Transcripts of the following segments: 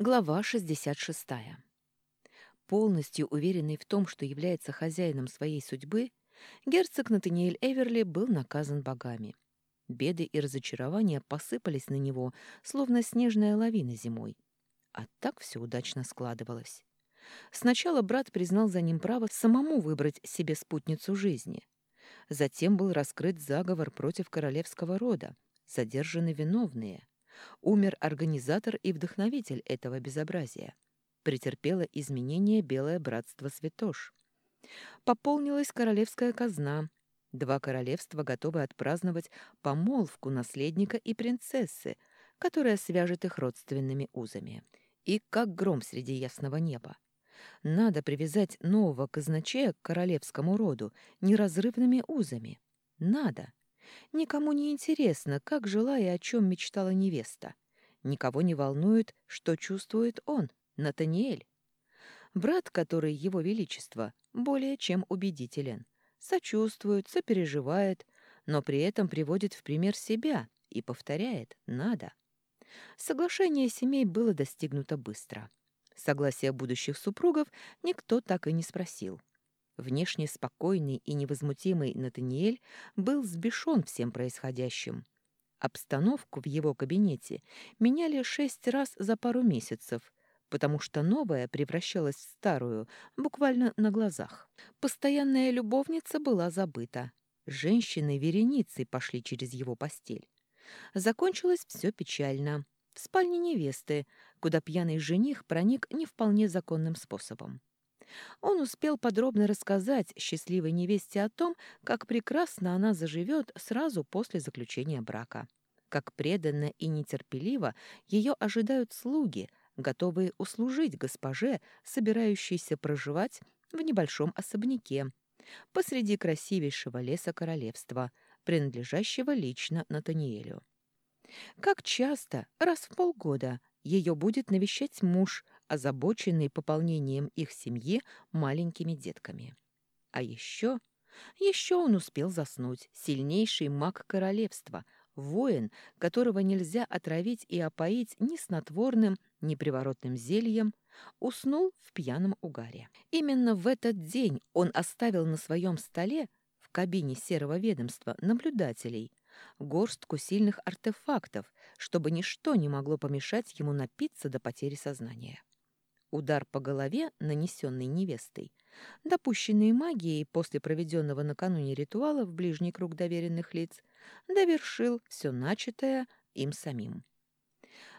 Глава 66. Полностью уверенный в том, что является хозяином своей судьбы, герцог Натаниэль Эверли был наказан богами. Беды и разочарования посыпались на него, словно снежная лавина зимой. А так все удачно складывалось. Сначала брат признал за ним право самому выбрать себе спутницу жизни. Затем был раскрыт заговор против королевского рода, задержаны виновные — Умер организатор и вдохновитель этого безобразия. Претерпело изменение Белое Братство Святош. Пополнилась королевская казна. Два королевства готовы отпраздновать помолвку наследника и принцессы, которая свяжет их родственными узами. И как гром среди ясного неба. Надо привязать нового казначея к королевскому роду неразрывными узами. Надо. Никому не интересно, как жила и о чем мечтала невеста. Никого не волнует, что чувствует он, Натаниэль. Брат, который его величество, более чем убедителен. Сочувствует, сопереживает, но при этом приводит в пример себя и повторяет «надо». Соглашение семей было достигнуто быстро. Согласия будущих супругов никто так и не спросил. Внешне спокойный и невозмутимый Натаниэль был сбешен всем происходящим. Обстановку в его кабинете меняли шесть раз за пару месяцев, потому что новая превращалась в старую буквально на глазах. Постоянная любовница была забыта. Женщины вереницей пошли через его постель. Закончилось все печально. В спальне невесты, куда пьяный жених проник не вполне законным способом. Он успел подробно рассказать счастливой невесте о том, как прекрасно она заживет сразу после заключения брака, как преданно и нетерпеливо ее ожидают слуги, готовые услужить госпоже, собирающейся проживать в небольшом особняке посреди красивейшего леса королевства, принадлежащего лично Натаниэлю. Как часто, раз в полгода, ее будет навещать муж, озабоченный пополнением их семьи маленькими детками. А еще... Еще он успел заснуть, сильнейший маг королевства, воин, которого нельзя отравить и опоить ни снотворным, ни приворотным зельем, уснул в пьяном угаре. Именно в этот день он оставил на своем столе в кабине серого ведомства наблюдателей горстку сильных артефактов, чтобы ничто не могло помешать ему напиться до потери сознания. Удар по голове, нанесенный невестой, допущенный магией после проведенного накануне ритуала в ближний круг доверенных лиц, довершил все начатое им самим.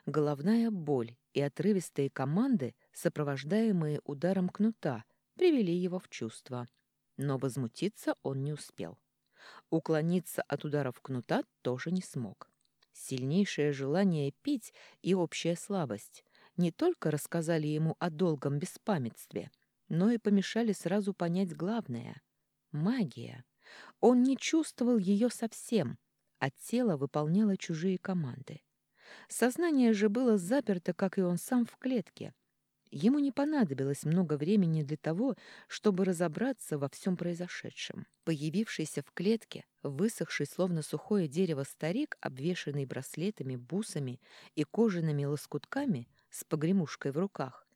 Головная боль и отрывистые команды, сопровождаемые ударом кнута, привели его в чувство. Но возмутиться он не успел. Уклониться от ударов кнута тоже не смог. Сильнейшее желание пить и общая слабость не только рассказали ему о долгом беспамятстве, но и помешали сразу понять главное — магия. Он не чувствовал ее совсем, а тело выполняло чужие команды. Сознание же было заперто, как и он сам, в клетке. Ему не понадобилось много времени для того, чтобы разобраться во всем произошедшем. Появившийся в клетке, высохший словно сухое дерево старик, обвешанный браслетами, бусами и кожаными лоскутками, с погремушкой в руках,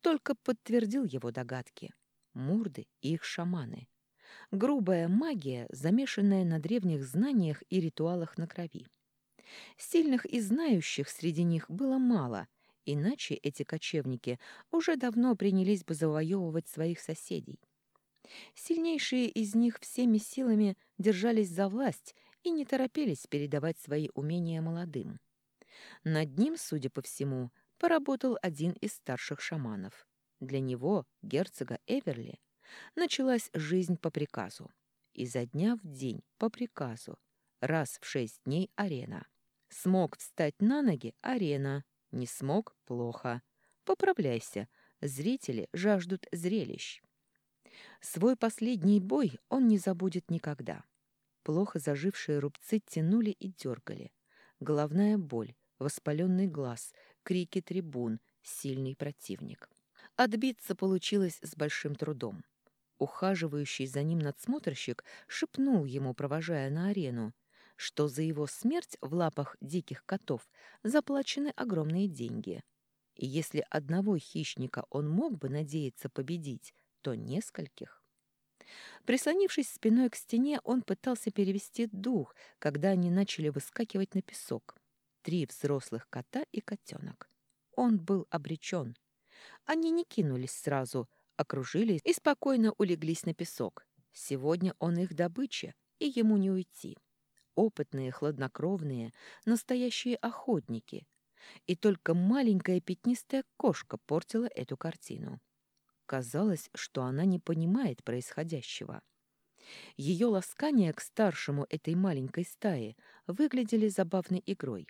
только подтвердил его догадки. Мурды и их шаманы. Грубая магия, замешанная на древних знаниях и ритуалах на крови. Сильных и знающих среди них было мало, иначе эти кочевники уже давно принялись бы завоевывать своих соседей. Сильнейшие из них всеми силами держались за власть и не торопились передавать свои умения молодым. Над ним, судя по всему, поработал один из старших шаманов. Для него, герцога Эверли, началась жизнь по приказу. Изо дня в день по приказу. Раз в шесть дней арена. Смог встать на ноги — арена. Не смог — плохо. Поправляйся. Зрители жаждут зрелищ. Свой последний бой он не забудет никогда. Плохо зажившие рубцы тянули и дергали. Головная боль, воспаленный глаз, крики трибун, сильный противник. Отбиться получилось с большим трудом. Ухаживающий за ним надсмотрщик шепнул ему, провожая на арену, что за его смерть в лапах диких котов заплачены огромные деньги. И если одного хищника он мог бы надеяться победить, то нескольких. Прислонившись спиной к стене, он пытался перевести дух, когда они начали выскакивать на песок. Три взрослых кота и котенок. Он был обречен. Они не кинулись сразу, окружили и спокойно улеглись на песок. Сегодня он их добыча, и ему не уйти. Опытные, хладнокровные, настоящие охотники. И только маленькая пятнистая кошка портила эту картину. Казалось, что она не понимает происходящего. Ее ласкания к старшему этой маленькой стаи выглядели забавной игрой.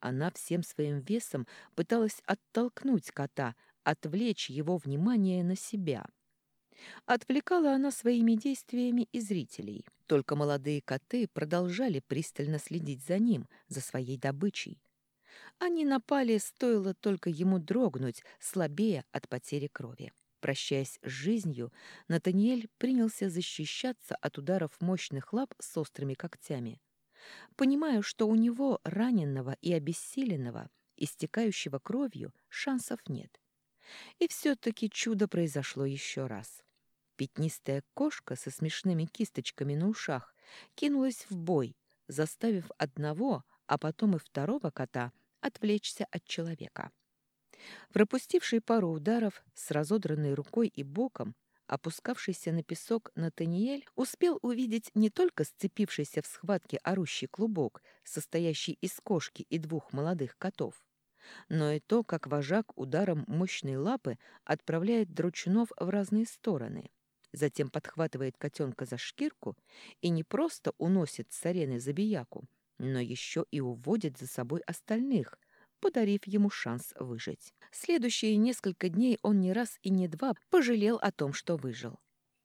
Она всем своим весом пыталась оттолкнуть кота, отвлечь его внимание на себя. Отвлекала она своими действиями и зрителей. Только молодые коты продолжали пристально следить за ним, за своей добычей. Они напали, стоило только ему дрогнуть, слабее от потери крови. Прощаясь с жизнью, Натаниэль принялся защищаться от ударов мощных лап с острыми когтями. Понимая, что у него, раненного и обессиленного, истекающего кровью, шансов нет. И все-таки чудо произошло еще раз. Пятнистая кошка со смешными кисточками на ушах кинулась в бой, заставив одного, а потом и второго кота отвлечься от человека. Пропустивший пару ударов с разодранной рукой и боком, опускавшийся на песок Натаниэль успел увидеть не только сцепившийся в схватке орущий клубок, состоящий из кошки и двух молодых котов, но и то, как вожак ударом мощной лапы отправляет дручунов в разные стороны, затем подхватывает котенка за шкирку и не просто уносит с арены забияку, но еще и уводит за собой остальных – подарив ему шанс выжить. Следующие несколько дней он не раз и не два пожалел о том, что выжил.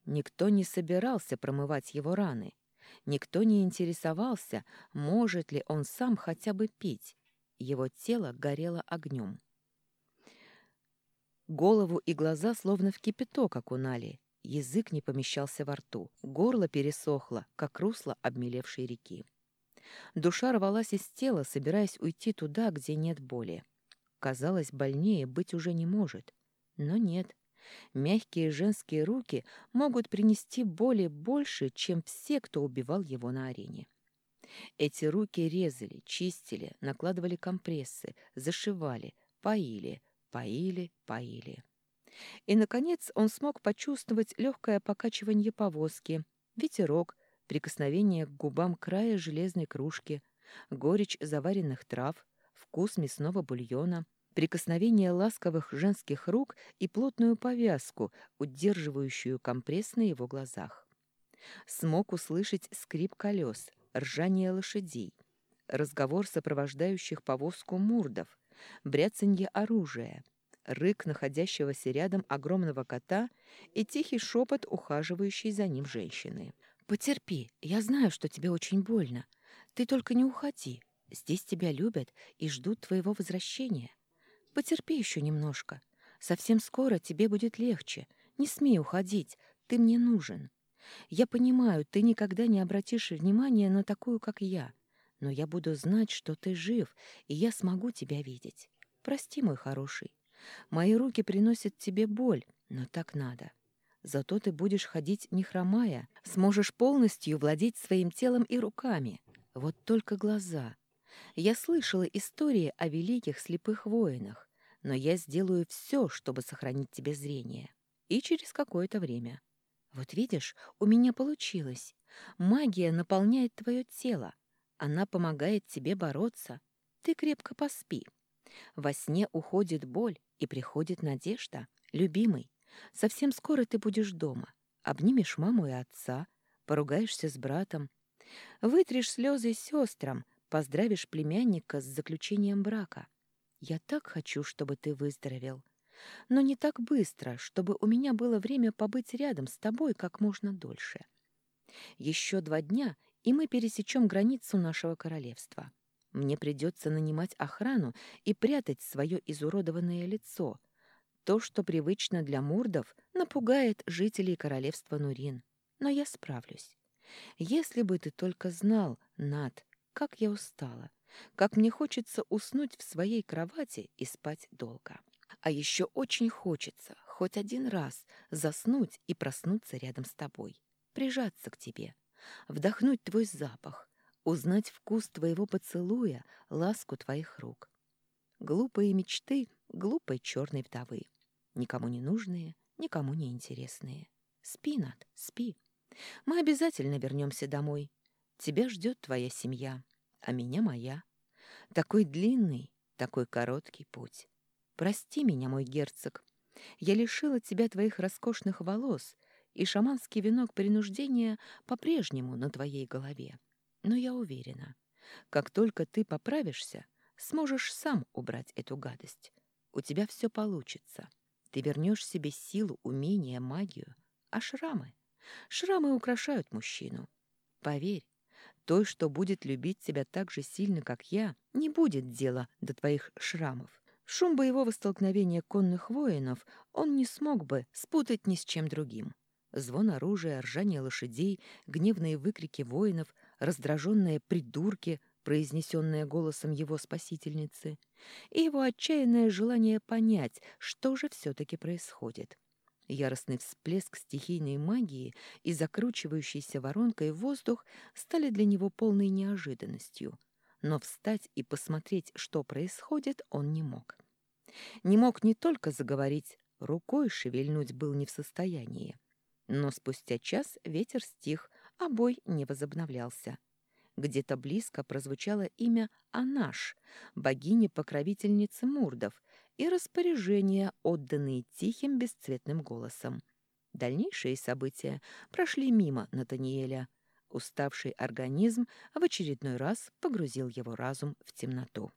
Никто не собирался промывать его раны. Никто не интересовался, может ли он сам хотя бы пить. Его тело горело огнем. Голову и глаза словно в кипяток окунали. Язык не помещался во рту. Горло пересохло, как русло обмелевшей реки. Душа рвалась из тела, собираясь уйти туда, где нет боли. Казалось, больнее быть уже не может. Но нет. Мягкие женские руки могут принести боли больше, чем все, кто убивал его на арене. Эти руки резали, чистили, накладывали компрессы, зашивали, поили, поили, поили. И, наконец, он смог почувствовать легкое покачивание повозки, ветерок, прикосновение к губам края железной кружки, горечь заваренных трав, вкус мясного бульона, прикосновение ласковых женских рук и плотную повязку, удерживающую компресс на его глазах. Смог услышать скрип колес, ржание лошадей, разговор сопровождающих повозку мурдов, бряцанье оружия, рык находящегося рядом огромного кота и тихий шепот ухаживающей за ним женщины. Потерпи, я знаю, что тебе очень больно. Ты только не уходи. Здесь тебя любят и ждут твоего возвращения. Потерпи еще немножко. Совсем скоро тебе будет легче. Не смей уходить, ты мне нужен. Я понимаю, ты никогда не обратишь внимания на такую, как я. Но я буду знать, что ты жив, и я смогу тебя видеть. Прости, мой хороший. Мои руки приносят тебе боль, но так надо. Зато ты будешь ходить не хромая, сможешь полностью владеть своим телом и руками. Вот только глаза. Я слышала истории о великих слепых воинах, но я сделаю все, чтобы сохранить тебе зрение. И через какое-то время. Вот видишь, у меня получилось. Магия наполняет твое тело. Она помогает тебе бороться. Ты крепко поспи. Во сне уходит боль и приходит надежда. Любимый, Совсем скоро ты будешь дома. Обнимешь маму и отца, поругаешься с братом, вытрешь слезы сестрам, поздравишь племянника с заключением брака. Я так хочу, чтобы ты выздоровел. Но не так быстро, чтобы у меня было время побыть рядом с тобой как можно дольше. Еще два дня, и мы пересечем границу нашего королевства. Мне придется нанимать охрану и прятать свое изуродованное лицо, то, что привычно для мурдов, напугает жителей королевства Нурин. Но я справлюсь. Если бы ты только знал, Над, как я устала, как мне хочется уснуть в своей кровати и спать долго. А еще очень хочется хоть один раз заснуть и проснуться рядом с тобой, прижаться к тебе, вдохнуть твой запах, узнать вкус твоего поцелуя, ласку твоих рук. Глупые мечты глупой черной вдовы, никому не нужные, никому не интересные. Спи, Над, спи. Мы обязательно вернемся домой. Тебя ждет твоя семья, а меня моя. Такой длинный, такой короткий путь. Прости меня, мой герцог. Я лишила тебя твоих роскошных волос, и шаманский венок принуждения по-прежнему на твоей голове. Но я уверена, как только ты поправишься, сможешь сам убрать эту гадость. У тебя все получится. Ты вернешь себе силу, умение, магию. А шрамы? Шрамы украшают мужчину. Поверь, той, что будет любить тебя так же сильно, как я, не будет дела до твоих шрамов. Шум боевого столкновения конных воинов он не смог бы спутать ни с чем другим. Звон оружия, ржание лошадей, гневные выкрики воинов, раздраженные придурки, произнесенные голосом его спасительницы, и его отчаянное желание понять, что же все-таки происходит. Яростный всплеск стихийной магии и закручивающейся воронкой воздух стали для него полной неожиданностью, но встать и посмотреть, что происходит, он не мог. Не мог не только заговорить, рукой шевельнуть был не в состоянии. Но спустя час ветер стих, а бой не возобновлялся. Где-то близко прозвучало имя Анаш, богини-покровительницы Мурдов, и распоряжения, отданные тихим бесцветным голосом. Дальнейшие события прошли мимо Натаниэля. Уставший организм в очередной раз погрузил его разум в темноту.